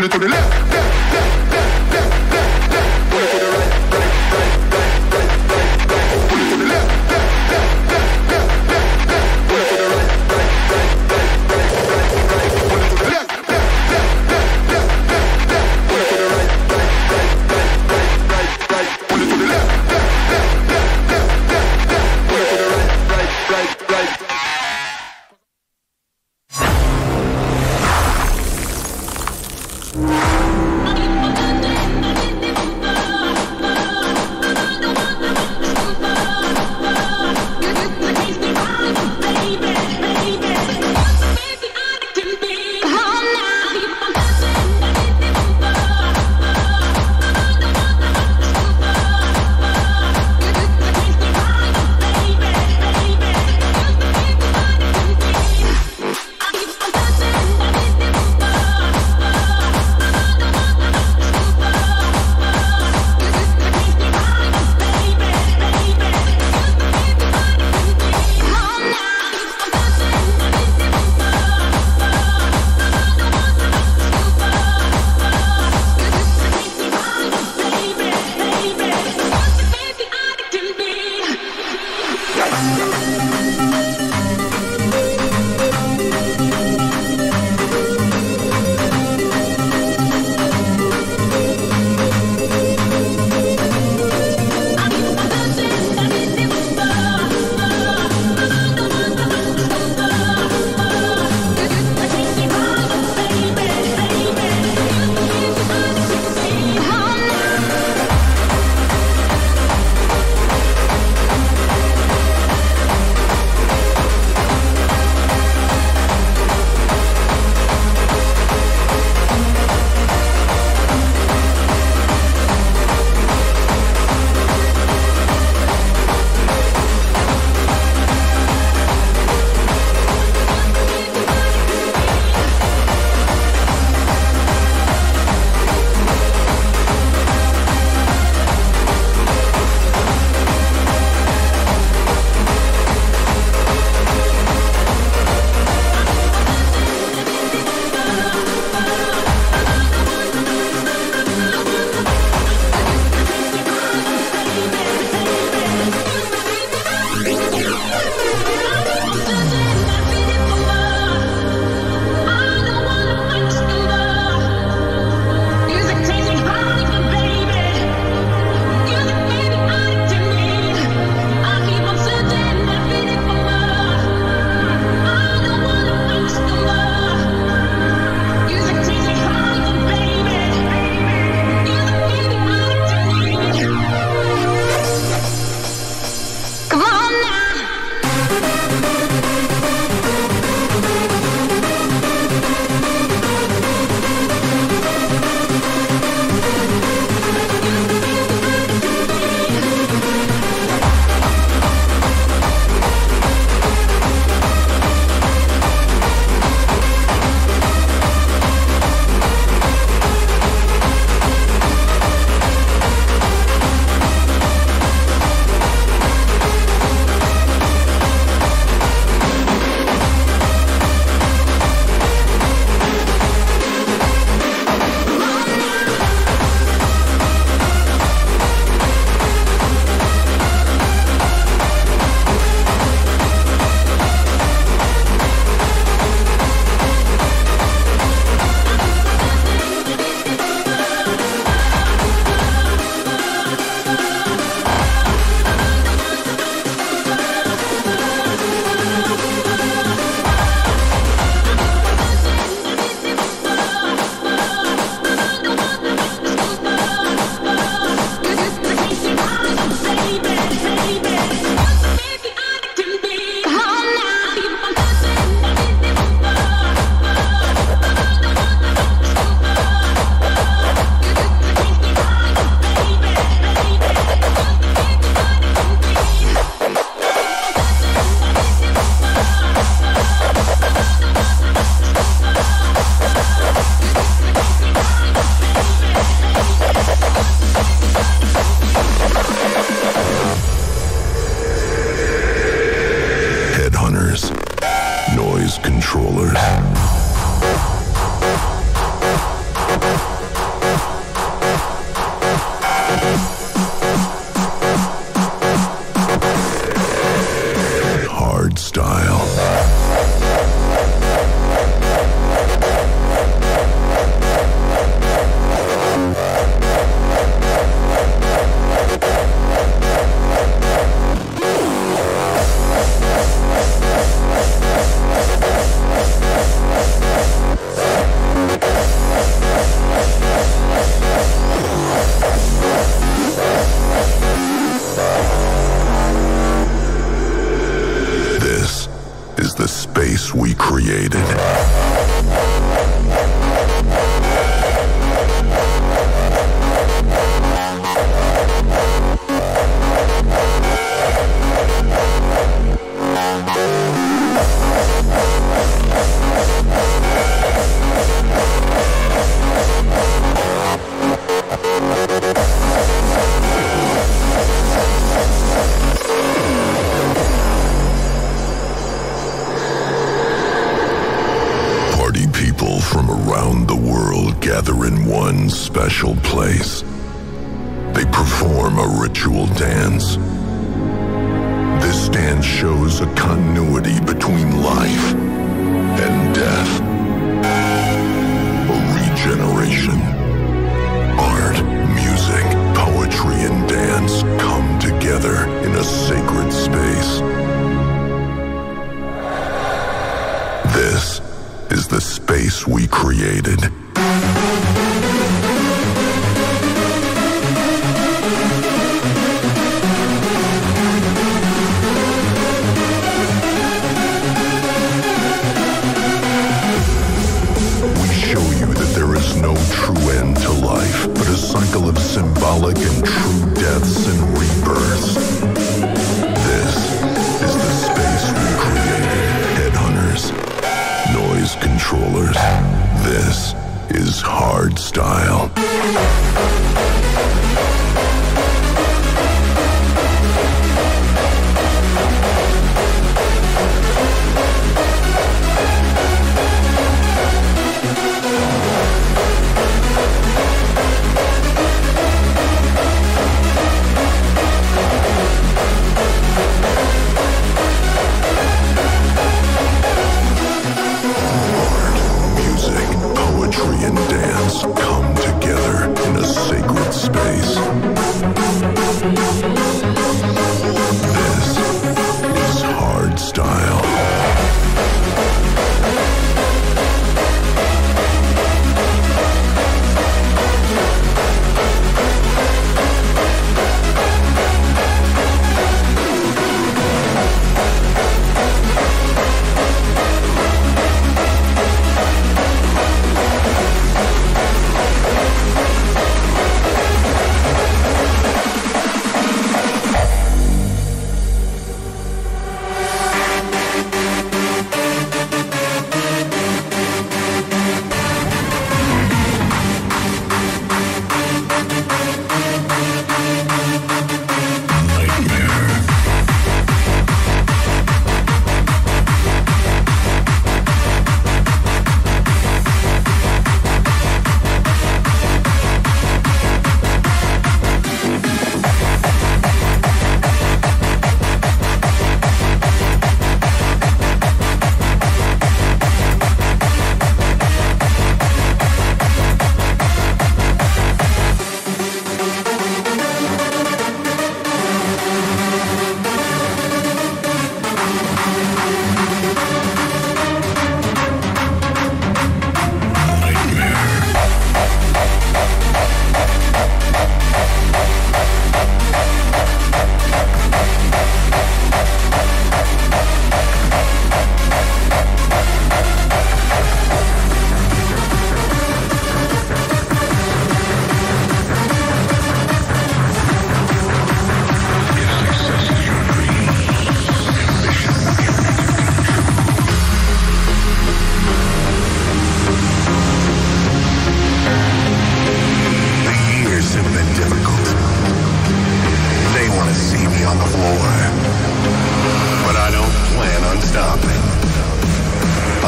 Only to the left, left, left. style. is the space we created. People from around the world gather in one special place. They perform a ritual dance. This dance shows a continuity between life and death. A regeneration. Art, music, poetry, and dance come together in a sacred space. Is the space we created. Is hard style.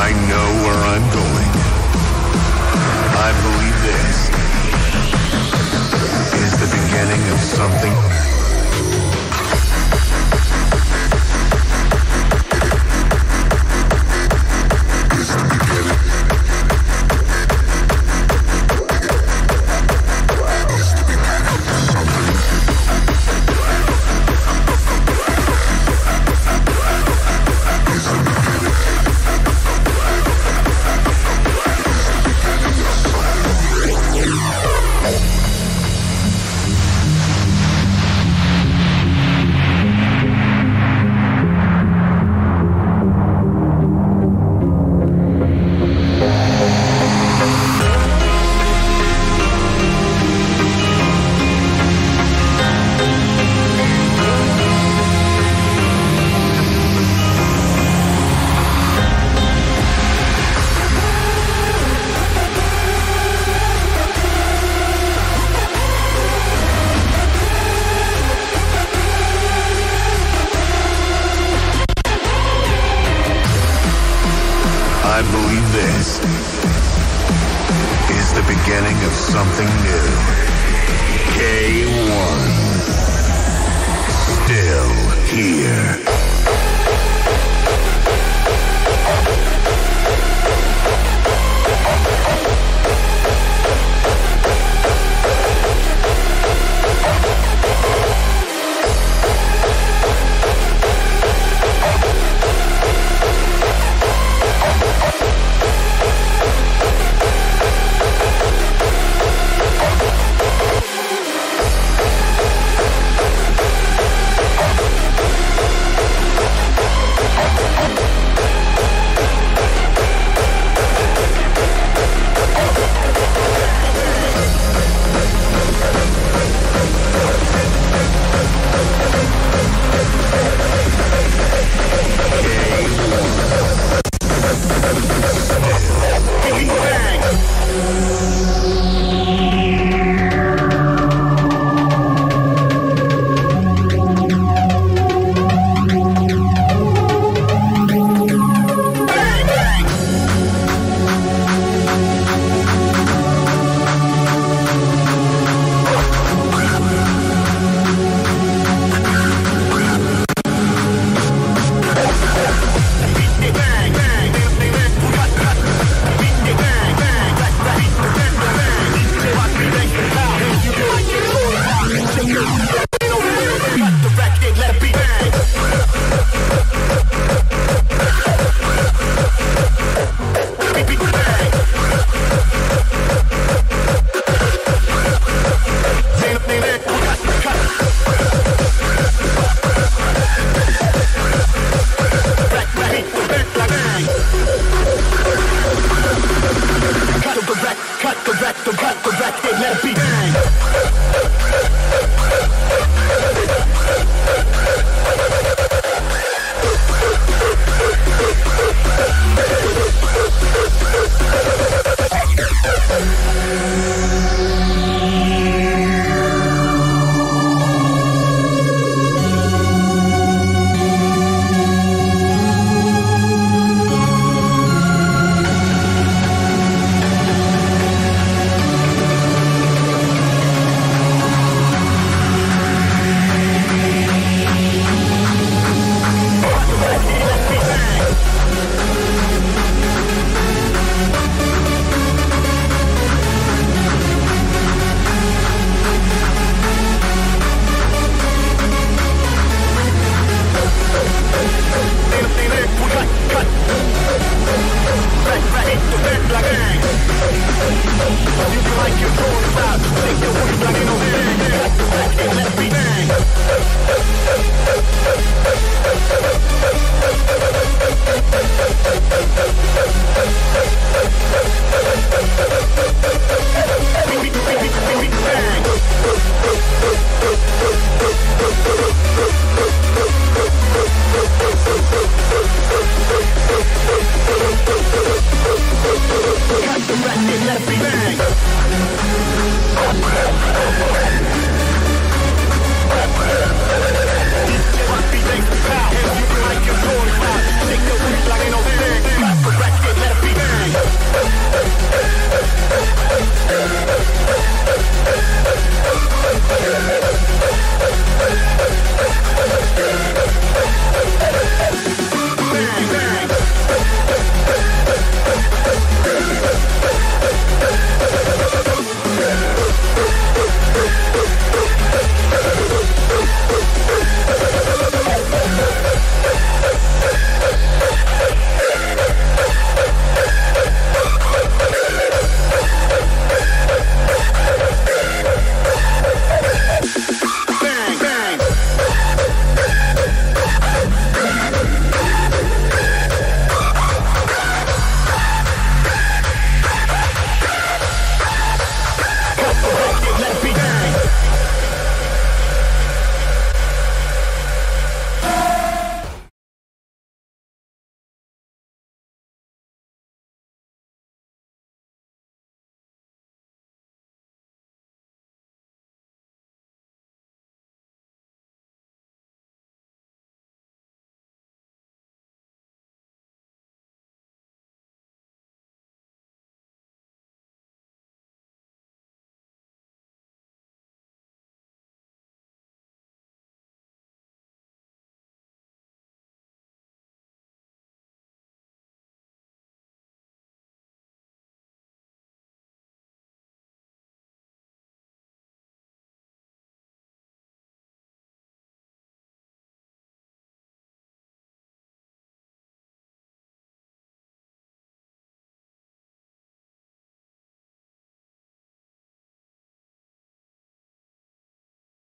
I know where I'm going. I believe this is the beginning of something. new.